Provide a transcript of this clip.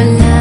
escuela.